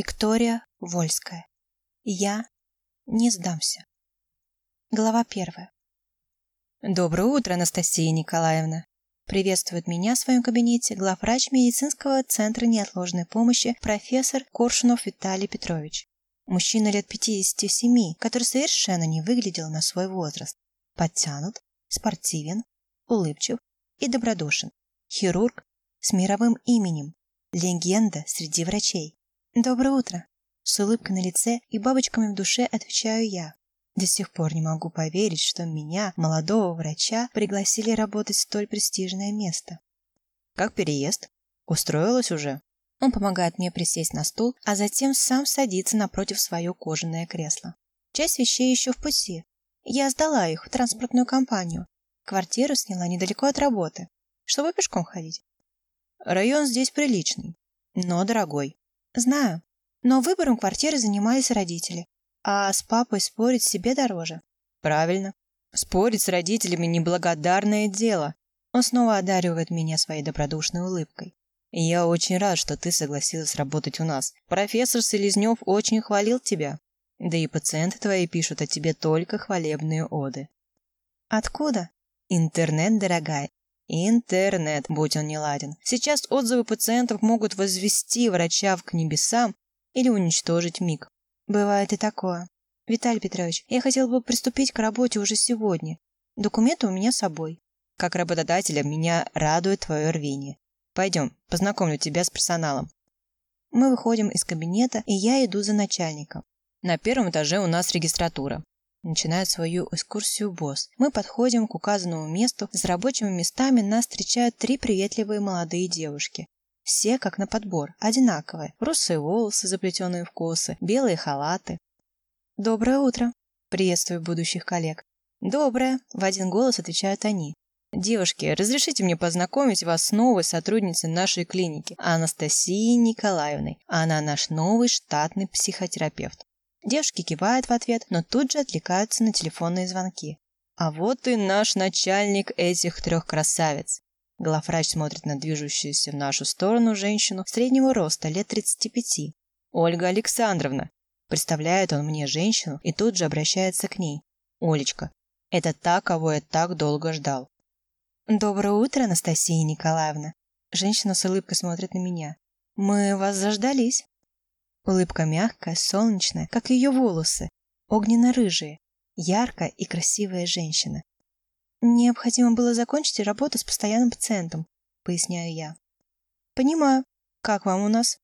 Виктория Вольская. Я не сдамся. Глава первая. Доброе утро, Анастасия Николаевна. Приветствует меня в своем кабинете главврач медицинского центра неотложной помощи профессор Коршунов Виталий Петрович. Мужчина лет 57, который совершенно не выглядел на свой возраст. Подтянут, спортивен, улыбчив и добродушен. Хирург с мировым именем. Легенда среди врачей. Доброе утро. С улыбкой на лице и бабочками в душе отвечаю я. До сих пор не могу поверить, что меня, молодого врача, пригласили работать в столь престижное место. Как переезд? Устроилась уже? Он помогает мне присесть на стул, а затем сам садится напротив свое кожаное кресло. Часть вещей еще в пути. Я сдала их в транспортную компанию. Квартиру сняла недалеко от работы, чтобы пешком ходить. Район здесь приличный, но дорогой. Знаю, но выбором квартиры занимались родители, а с папой спорить себе дороже. Правильно. Спорить с родителями – неблагодарное дело. Он снова одаривает меня своей добродушной улыбкой. Я очень рад, что ты согласилась работать у нас. Профессор Селезнев очень хвалил тебя. Да и пациенты твои пишут о тебе только хвалебные оды. Откуда? Интернет, дорогая. Интернет, будь он неладен. Сейчас отзывы пациентов могут возвести врача к небесам или уничтожить миг. Бывает и такое. Виталий Петрович, я хотел бы приступить к работе уже сегодня. Документы у меня с собой. Как работодателя меня радует твое рвение. Пойдем, познакомлю тебя с персоналом. Мы выходим из кабинета, и я иду за начальником. На первом этаже у нас регистратура. Начинает свою экскурсию босс. Мы подходим к указанному месту. С рабочими местами нас встречают три приветливые молодые девушки. Все как на подбор, одинаковые. Русые волосы, заплетенные в косы, белые халаты. «Доброе утро!» – приветствую будущих коллег. «Доброе!» – в один голос отвечают они. Девушки, разрешите мне познакомить вас с новой сотрудницей нашей клиники, Анастасией Николаевной. Она наш новый штатный психотерапевт. Девушки кивают в ответ, но тут же отвлекаются на телефонные звонки. А вот и наш начальник этих трех красавиц. Главврач смотрит на движущуюся в нашу сторону женщину среднего роста, лет 35. Ольга Александровна. Представляет он мне женщину и тут же обращается к ней. Олечка, это та, кого я так долго ждал. «Доброе утро, Анастасия Николаевна!» Женщина с улыбкой смотрит на меня. «Мы вас заждались!» Улыбка мягкая, солнечная, как ее волосы, огненно-рыжие, яркая и красивая женщина. «Необходимо было закончить работу с постоянным пациентом», — поясняю я. «Понимаю. Как вам у нас?»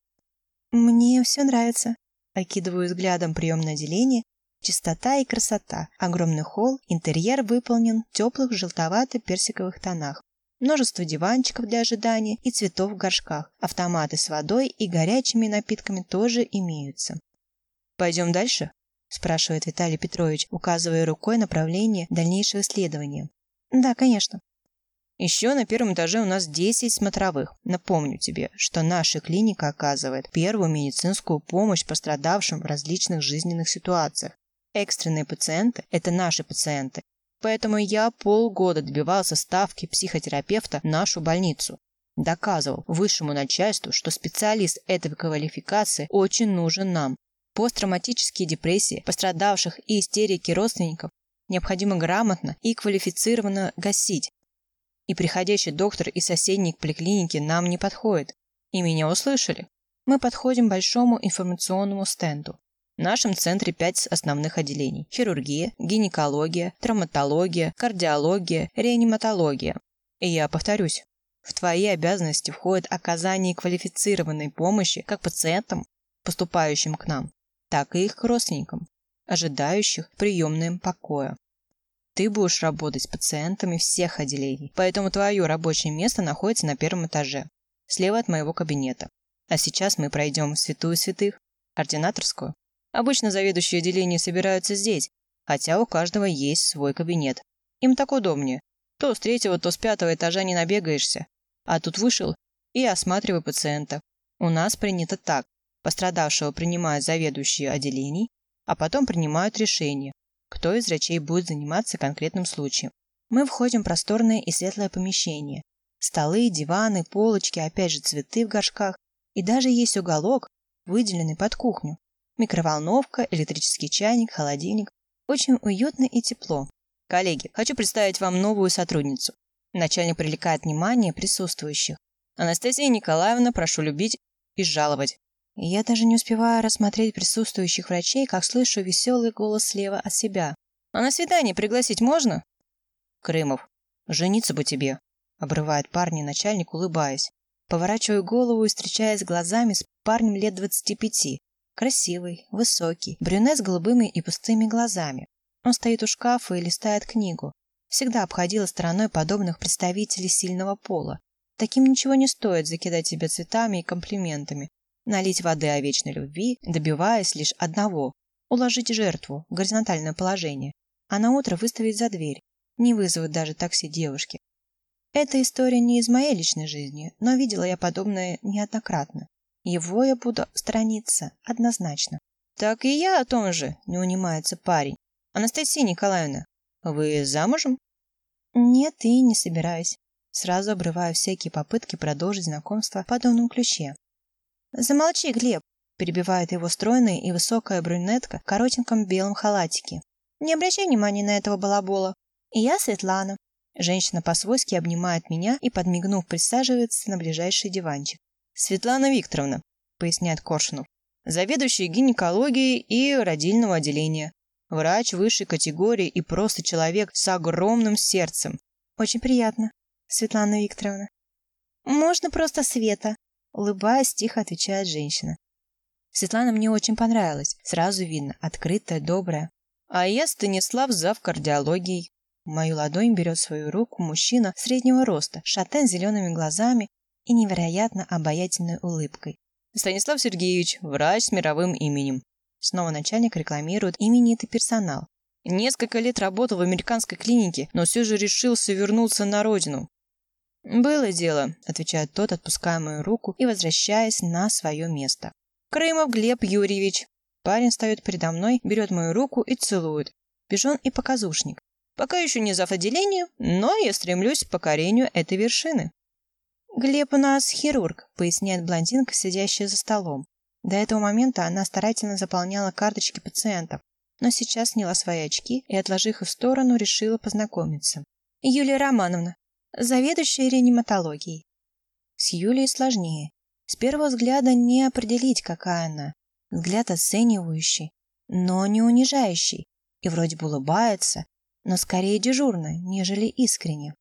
«Мне все нравится», — окидываю взглядом приемное отделение Чистота и красота. Огромный холл, интерьер выполнен в теплых желтовато-персиковых тонах. Множество диванчиков для ожидания и цветов в горшках. Автоматы с водой и горячими напитками тоже имеются. «Пойдем дальше?» – спрашивает Виталий Петрович, указывая рукой направление дальнейшего исследования. «Да, конечно». Еще на первом этаже у нас 10 смотровых. Напомню тебе, что наша клиника оказывает первую медицинскую помощь пострадавшим в различных жизненных ситуациях. Экстренные пациенты – это наши пациенты. Поэтому я полгода добивался ставки психотерапевта в нашу больницу. Доказывал высшему начальству, что специалист этой квалификации очень нужен нам. Посттравматические депрессии пострадавших и истерики родственников необходимо грамотно и квалифицированно гасить. И приходящий доктор из соседней поликлиники нам не подходит. И меня услышали. Мы подходим большому информационному стенду. В нашем центре пять основных отделений. Хирургия, гинекология, травматология, кардиология, реаниматология. И я повторюсь, в твои обязанности входит оказание квалифицированной помощи как пациентам, поступающим к нам, так и их родственникам, ожидающих приемным покоя. Ты будешь работать с пациентами всех отделений, поэтому твое рабочее место находится на первом этаже, слева от моего кабинета. А сейчас мы пройдем в святую святых, ординаторскую, Обычно заведующие отделения собираются здесь, хотя у каждого есть свой кабинет. Им так удобнее. То с третьего, то с пятого этажа не набегаешься. А тут вышел и осматривай пациента. У нас принято так. Пострадавшего принимают заведующие отделений, а потом принимают решение, кто из врачей будет заниматься конкретным случаем. Мы входим в просторное и светлое помещение. Столы, диваны, полочки, опять же цветы в горшках. И даже есть уголок, выделенный под кухню. Микроволновка, электрический чайник, холодильник. Очень уютно и тепло. Коллеги, хочу представить вам новую сотрудницу. Начальник привлекает внимание присутствующих. Анастасия Николаевна, прошу любить и жаловать. Я даже не успеваю рассмотреть присутствующих врачей, как слышу веселый голос слева от себя. «А на свидание пригласить можно?» «Крымов, жениться бы тебе», — обрывает парня начальник, улыбаясь. Поворачиваю голову и встречаясь глазами с парнем лет двадцати пяти. Красивый, высокий, брюнет с голубыми и пустыми глазами. Он стоит у шкафа и листает книгу. Всегда обходила стороной подобных представителей сильного пола. Таким ничего не стоит закидать себя цветами и комплиментами, налить воды о вечной любви, добиваясь лишь одного – уложить жертву в горизонтальное положение, а на утро выставить за дверь, не вызовут даже такси девушки. Эта история не из моей личной жизни, но видела я подобное неоднократно. Его я буду сторониться однозначно. Так и я о том же, не унимается парень. Анастасия Николаевна, вы замужем? Нет, и не собираюсь. Сразу обрываю всякие попытки продолжить знакомство в подобном ключе. «Замолчи, Глеб!» – перебивает его стройная и высокая брюнетка в коротеньком белом халатике. «Не обращай внимания на этого балабола. И я Светлана». Женщина по-свойски обнимает меня и, подмигнув, присаживается на ближайший диванчик. «Светлана Викторовна», – поясняет Коршунов, заведующая гинекологией и родильного отделения. Врач высшей категории и просто человек с огромным сердцем. Очень приятно. Светлана Викторовна. Можно просто Света, улыбаясь, тихо отвечает женщина. Светлана мне очень понравилась. Сразу видно, открытая, добрая. А я Станислав зав кардиологией. Мою ладонь берет свою руку мужчина среднего роста, шатен с зелеными глазами и невероятно обаятельной улыбкой. Станислав Сергеевич, врач с мировым именем. Снова начальник рекламирует именитый персонал. Несколько лет работал в американской клинике, но все же решился вернуться на родину. «Было дело», — отвечает тот, отпуская мою руку и возвращаясь на свое место. «Крымов Глеб Юрьевич». Парень встает передо мной, берет мою руку и целует. Пижон и показушник. Пока еще не зав. отделения, но я стремлюсь к покорению этой вершины. «Глеб у нас хирург», — поясняет блондинка, сидящая за столом. До этого момента она старательно заполняла карточки пациентов, но сейчас сняла свои очки и, отложив их в сторону, решила познакомиться. «Юлия Романовна, заведующая реаниматологией. С Юлией сложнее. С первого взгляда не определить, какая она. Взгляд оценивающий, но не унижающий. И вроде бы улыбается, но скорее дежурно, нежели искренне.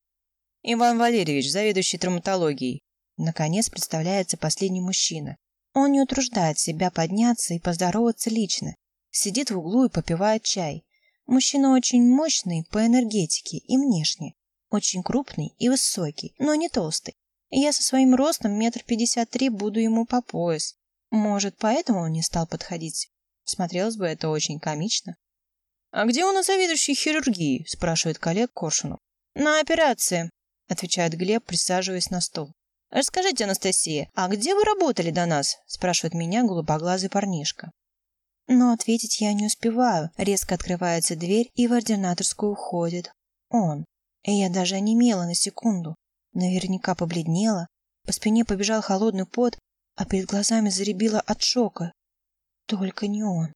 Иван Валерьевич, заведующий травматологией. Наконец представляется последний мужчина. Он не утруждает себя подняться и поздороваться лично. Сидит в углу и попивает чай. Мужчина очень мощный по энергетике и внешне. Очень крупный и высокий, но не толстый. Я со своим ростом метр пятьдесят три буду ему по пояс. Может, поэтому он не стал подходить. Смотрелось бы это очень комично. «А где у нас заведующий хирургии?» – спрашивает коллег Коршунов. «На операции», – отвечает Глеб, присаживаясь на стол. «Расскажите, Анастасия, а где вы работали до нас?» – спрашивает меня голубоглазый парнишка. Но ответить я не успеваю. Резко открывается дверь, и в ординаторскую уходит он. И я даже онемела на секунду. Наверняка побледнела. По спине побежал холодный пот, а перед глазами заребило от шока. Только не он.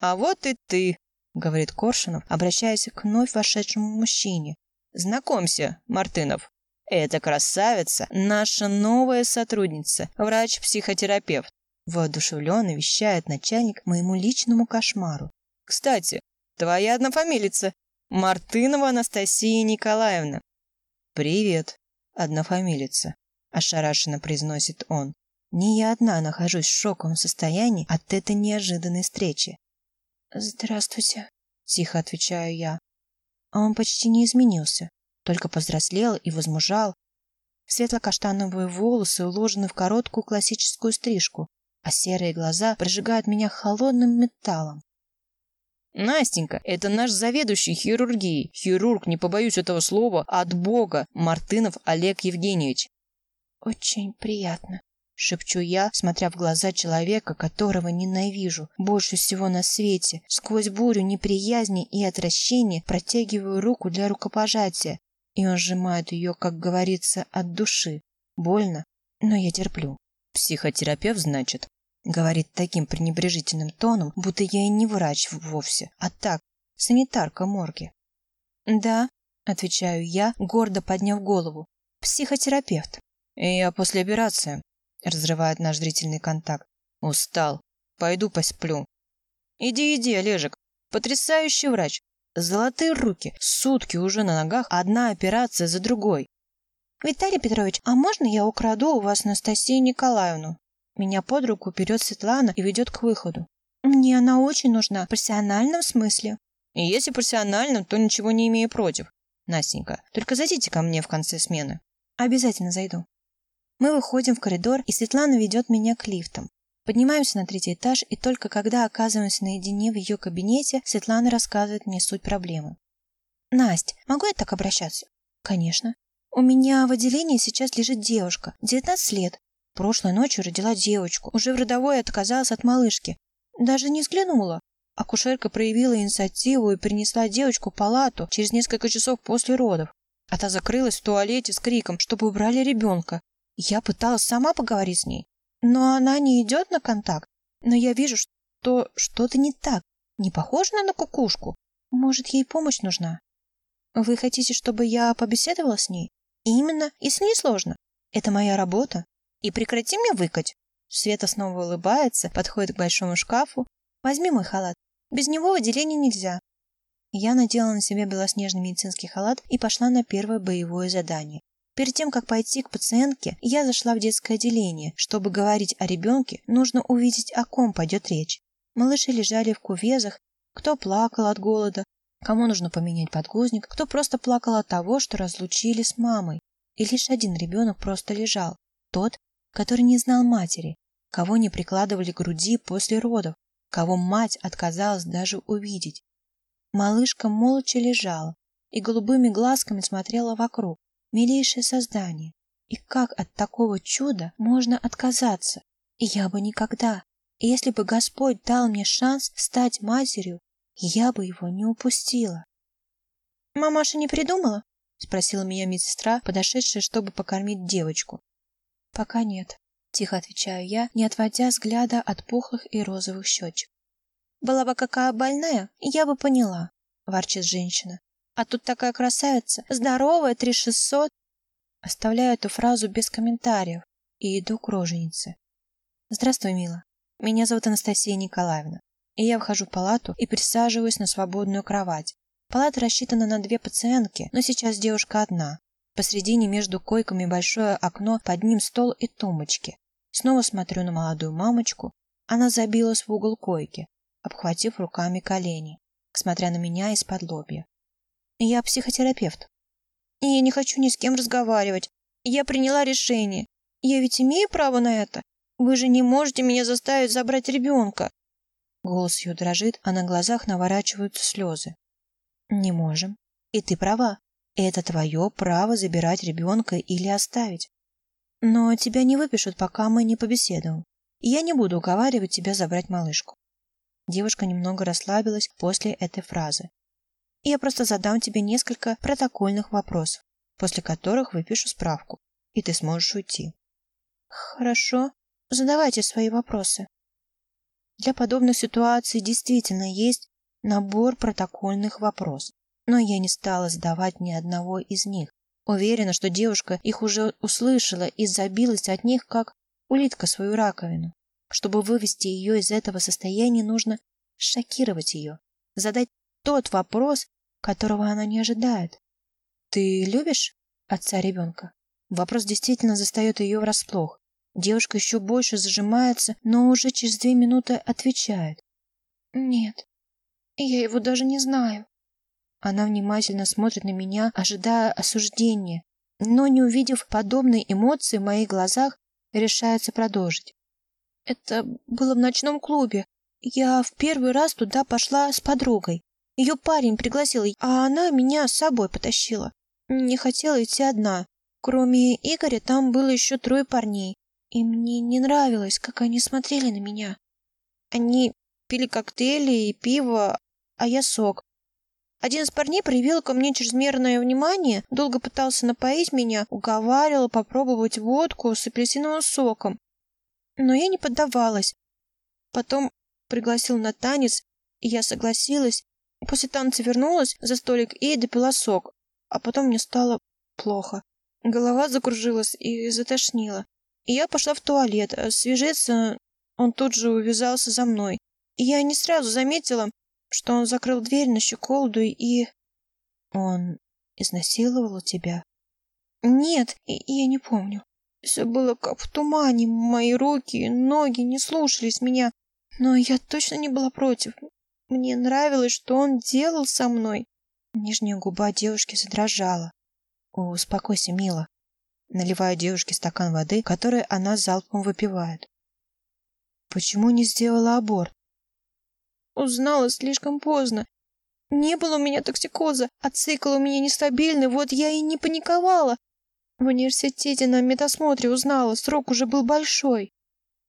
«А вот и ты», — говорит Коршунов, обращаясь к вновь вошедшему мужчине. «Знакомься, Мартынов. Это красавица, наша новая сотрудница, врач-психотерапевт. Воодушевленно вещает начальник моему личному кошмару. Кстати, твоя однофамилица Мартынова Анастасия Николаевна. Привет, однофамилица, ошарашенно произносит он. Не я одна нахожусь в шоковом состоянии от этой неожиданной встречи. Здравствуйте, тихо отвечаю я. А он почти не изменился, только повзрослел и возмужал. Светло-каштановые волосы уложены в короткую классическую стрижку, а серые глаза прожигают меня холодным металлом. Настенька, это наш заведующий хирургией. Хирург, не побоюсь этого слова, от Бога, Мартынов Олег Евгеньевич. Очень приятно, шепчу я, смотря в глаза человека, которого ненавижу больше всего на свете. Сквозь бурю неприязни и отвращения протягиваю руку для рукопожатия, и он сжимает ее, как говорится, от души. Больно, но я терплю. Психотерапевт, значит? Говорит таким пренебрежительным тоном, будто я и не врач вовсе, а так, санитарка морги. Да, отвечаю я, гордо подняв голову. Психотерапевт. Я после операции. Разрывает наш зрительный контакт. Устал. Пойду посплю. Иди, иди, Олежек. Потрясающий врач. Золотые руки. Сутки уже на ногах, одна операция за другой. Виталий Петрович, а можно я украду у вас Анастасию Николаевну? Меня под руку берет Светлана и ведет к выходу. Мне она очень нужна в профессиональном смысле. И если профессиональном, то ничего не имею против. Настенька, только зайдите ко мне в конце смены. Обязательно зайду. Мы выходим в коридор, и Светлана ведет меня к лифтам. Поднимаемся на третий этаж, и только когда оказываемся наедине в ее кабинете, Светлана рассказывает мне суть проблемы. «Насть, могу я так обращаться?» «Конечно. У меня в отделении сейчас лежит девушка, 19 лет, Прошлой ночью родила девочку. Уже в родовой отказалась от малышки. Даже не взглянула. Акушерка проявила инициативу и принесла девочку в палату через несколько часов после родов. А та закрылась в туалете с криком, чтобы убрали ребенка. Я пыталась сама поговорить с ней. Но она не идет на контакт. Но я вижу, что что-то не так. Не похоже на кукушку. Может, ей помощь нужна? Вы хотите, чтобы я побеседовала с ней? Именно, и с ней сложно. Это моя работа. И прекрати мне выкать. Света снова улыбается, подходит к большому шкафу. Возьми мой халат. Без него в отделение нельзя. Я надела на себя белоснежный медицинский халат и пошла на первое боевое задание. Перед тем, как пойти к пациентке, я зашла в детское отделение. Чтобы говорить о ребенке, нужно увидеть, о ком пойдет речь. Малыши лежали в кувезах, кто плакал от голода, кому нужно поменять подгузник, кто просто плакал от того, что разлучили с мамой. И лишь один ребенок просто лежал. Тот, который не знал матери, кого не прикладывали к груди после родов, кого мать отказалась даже увидеть. Малышка молча лежала и голубыми глазками смотрела вокруг, милейшее создание. И как от такого чуда можно отказаться? И я бы никогда. И если бы Господь дал мне шанс стать матерью, я бы его не упустила. «Мамаша не придумала?» — спросила меня медсестра, подошедшая, чтобы покормить девочку. «Пока нет», — тихо отвечаю я, не отводя взгляда от пухлых и розовых щечек. «Была бы какая больная, я бы поняла», — ворчит женщина. «А тут такая красавица, здоровая, три шестьсот». Оставляю эту фразу без комментариев и иду к роженице. «Здравствуй, мила. Меня зовут Анастасия Николаевна. И я вхожу в палату и присаживаюсь на свободную кровать. Палата рассчитана на две пациентки, но сейчас девушка одна. Посредине между койками большое окно, под ним стол и тумбочки. Снова смотрю на молодую мамочку. Она забилась в угол койки, обхватив руками колени, смотря на меня из-под лобья. Я психотерапевт. И я не хочу ни с кем разговаривать. Я приняла решение. Я ведь имею право на это. Вы же не можете меня заставить забрать ребенка. Голос ее дрожит, а на глазах наворачиваются слезы. Не можем. И ты права. Это твое право забирать ребенка или оставить. Но тебя не выпишут, пока мы не побеседуем. Я не буду уговаривать тебя забрать малышку. Девушка немного расслабилась после этой фразы. Я просто задам тебе несколько протокольных вопросов, после которых выпишу справку, и ты сможешь уйти. Хорошо, задавайте свои вопросы. Для подобных ситуаций действительно есть набор протокольных вопросов но я не стала задавать ни одного из них. Уверена, что девушка их уже услышала и забилась от них, как улитка свою раковину. Чтобы вывести ее из этого состояния, нужно шокировать ее, задать тот вопрос, которого она не ожидает. «Ты любишь отца ребенка?» Вопрос действительно застает ее врасплох. Девушка еще больше зажимается, но уже через две минуты отвечает. «Нет, я его даже не знаю». Она внимательно смотрит на меня, ожидая осуждения, но, не увидев подобной эмоции в моих глазах, решается продолжить. Это было в ночном клубе. Я в первый раз туда пошла с подругой. Ее парень пригласил, а она меня с собой потащила. Не хотела идти одна. Кроме Игоря, там было еще трое парней. И мне не нравилось, как они смотрели на меня. Они пили коктейли и пиво, а я сок. Один из парней проявил ко мне чрезмерное внимание, долго пытался напоить меня, уговаривал попробовать водку с апельсиновым соком. Но я не поддавалась. Потом пригласил на танец, и я согласилась. После танца вернулась за столик и допила сок, а потом мне стало плохо. Голова закружилась и затошнила. И я пошла в туалет. Свежиться он тут же увязался за мной. И я не сразу заметила, что он закрыл дверь на щеколду и... Он изнасиловал тебя? Нет, я не помню. Все было как в тумане. Мои руки и ноги не слушались меня. Но я точно не была против. Мне нравилось, что он делал со мной. Нижняя губа девушки задрожала. «Успокойся, мила», наливая девушке стакан воды, который она залпом выпивает. «Почему не сделала аборт?» Узнала слишком поздно. Не было у меня токсикоза, а цикл у меня нестабильный, вот я и не паниковала. В университете на медосмотре узнала, срок уже был большой.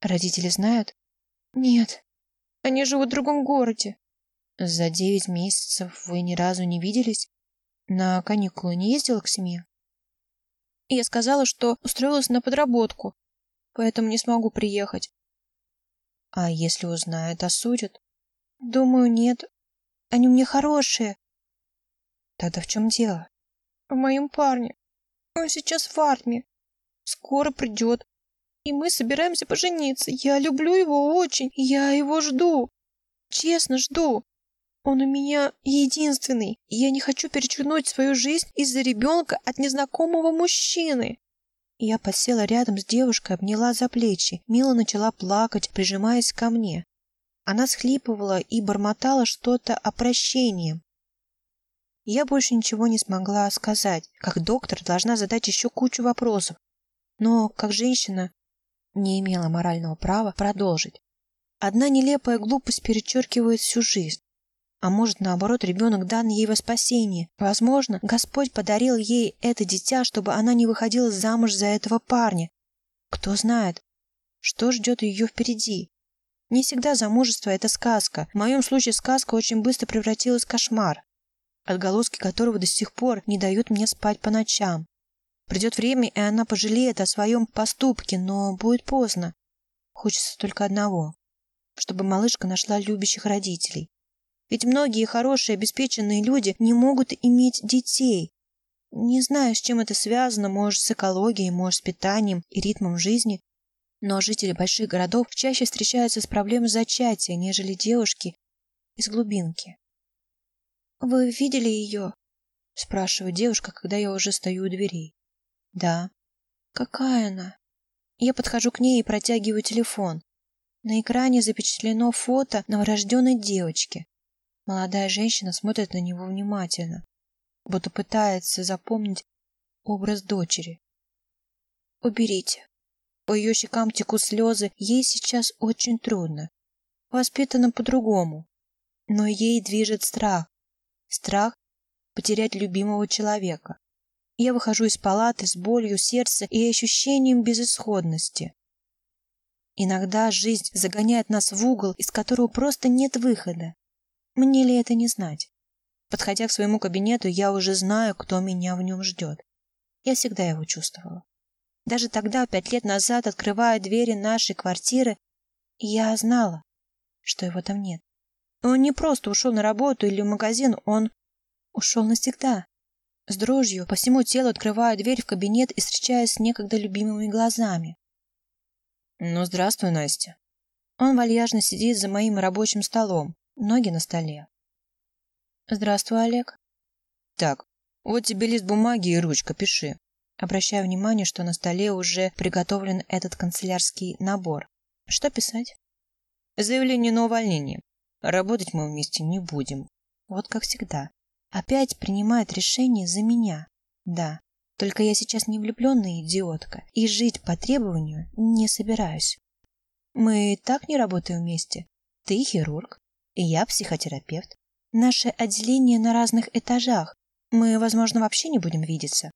Родители знают? Нет, они живут в другом городе. За девять месяцев вы ни разу не виделись? На каникулы не ездила к семье? Я сказала, что устроилась на подработку, поэтому не смогу приехать. А если узнают, осудят? Думаю, нет. Они мне хорошие. Тогда в чем дело? В моем парне. Он сейчас в армии. Скоро придет. И мы собираемся пожениться. Я люблю его очень. Я его жду. Честно жду. Он у меня единственный. И я не хочу перечеркнуть свою жизнь из-за ребенка от незнакомого мужчины. Я подсела рядом с девушкой, обняла за плечи. Мила начала плакать, прижимаясь ко мне. Она схлипывала и бормотала что-то о прощении. Я больше ничего не смогла сказать. Как доктор должна задать еще кучу вопросов. Но, как женщина, не имела морального права продолжить. Одна нелепая глупость перечеркивает всю жизнь. А может, наоборот, ребенок дан ей во спасение. Возможно, Господь подарил ей это дитя, чтобы она не выходила замуж за этого парня. Кто знает, что ждет ее впереди. Не всегда замужество – это сказка. В моем случае сказка очень быстро превратилась в кошмар, отголоски которого до сих пор не дают мне спать по ночам. Придет время, и она пожалеет о своем поступке, но будет поздно. Хочется только одного – чтобы малышка нашла любящих родителей. Ведь многие хорошие, обеспеченные люди не могут иметь детей. Не знаю, с чем это связано, может, с экологией, может, с питанием и ритмом жизни, но жители больших городов чаще встречаются с проблемой зачатия, нежели девушки из глубинки. «Вы видели ее?» – спрашивает девушка, когда я уже стою у дверей. «Да». «Какая она?» Я подхожу к ней и протягиваю телефон. На экране запечатлено фото новорожденной девочки. Молодая женщина смотрит на него внимательно, будто пытается запомнить образ дочери. «Уберите», по ее щекам текут слезы, ей сейчас очень трудно. Воспитана по-другому. Но ей движет страх. Страх потерять любимого человека. Я выхожу из палаты с болью сердца и ощущением безысходности. Иногда жизнь загоняет нас в угол, из которого просто нет выхода. Мне ли это не знать? Подходя к своему кабинету, я уже знаю, кто меня в нем ждет. Я всегда его чувствовала. Даже тогда, пять лет назад, открывая двери нашей квартиры, я знала, что его там нет. Он не просто ушел на работу или в магазин, он ушел навсегда. С дрожью по всему телу открываю дверь в кабинет и встречаюсь с некогда любимыми глазами. «Ну, здравствуй, Настя». Он вальяжно сидит за моим рабочим столом, ноги на столе. «Здравствуй, Олег». «Так, вот тебе лист бумаги и ручка, пиши. Обращаю внимание, что на столе уже приготовлен этот канцелярский набор. Что писать? Заявление на увольнение. Работать мы вместе не будем. Вот как всегда. Опять принимает решение за меня. Да, только я сейчас не влюбленная идиотка и жить по требованию не собираюсь. Мы и так не работаем вместе. Ты хирург, и я психотерапевт. Наше отделение на разных этажах. Мы, возможно, вообще не будем видеться.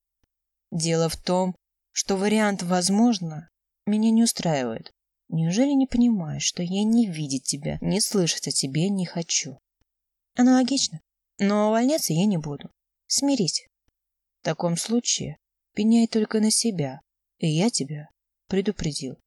Дело в том, что вариант «возможно» меня не устраивает. Неужели не понимаешь, что я не видеть тебя, не слышать о тебе не хочу? Аналогично. Но увольняться я не буду. Смирись. В таком случае пеняй только на себя, и я тебя предупредил.